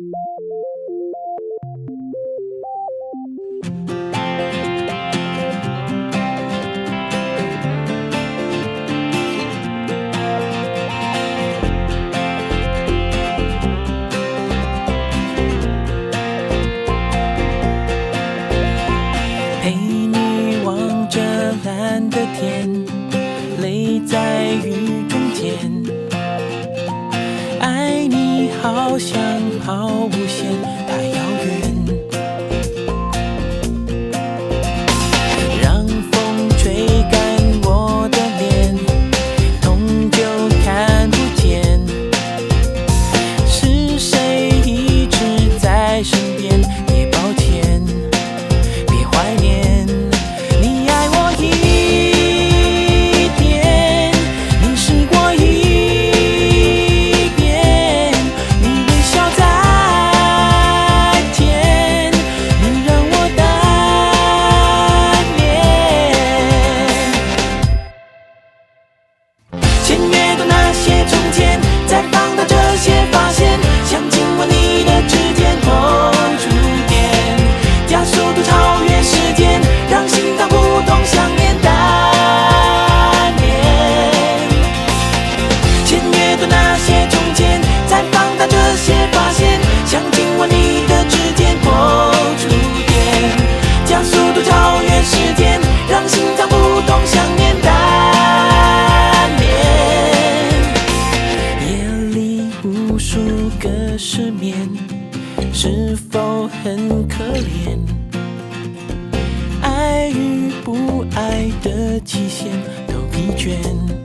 陪你望着蓝的天，泪在雨中舔。好像好无限，太遥远。失眠是否很可怜？爱与不爱的期限都疲倦。